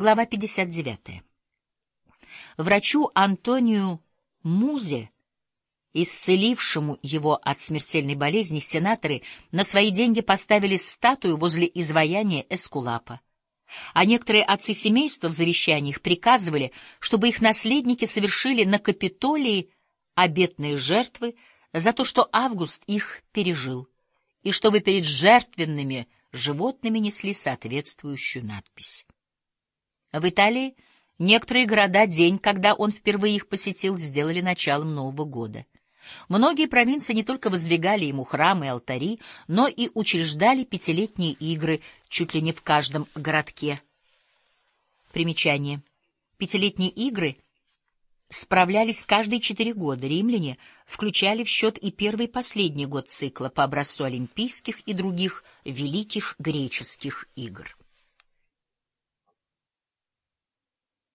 Глава 59. Врачу Антонию Музе, исцелившему его от смертельной болезни, сенаторы на свои деньги поставили статую возле изваяния Эскулапа. А некоторые отцы семейства в завещаниях приказывали, чтобы их наследники совершили на Капитолии обетные жертвы за то, что Август их пережил, и чтобы перед жертвенными животными несли соответствующую надпись. В Италии некоторые города день, когда он впервые их посетил, сделали началом Нового года. Многие провинции не только воздвигали ему храмы и алтари, но и учреждали пятилетние игры чуть ли не в каждом городке. Примечание. Пятилетние игры справлялись каждые четыре года. Римляне включали в счет и первый и последний год цикла по образцу Олимпийских и других великих греческих игр.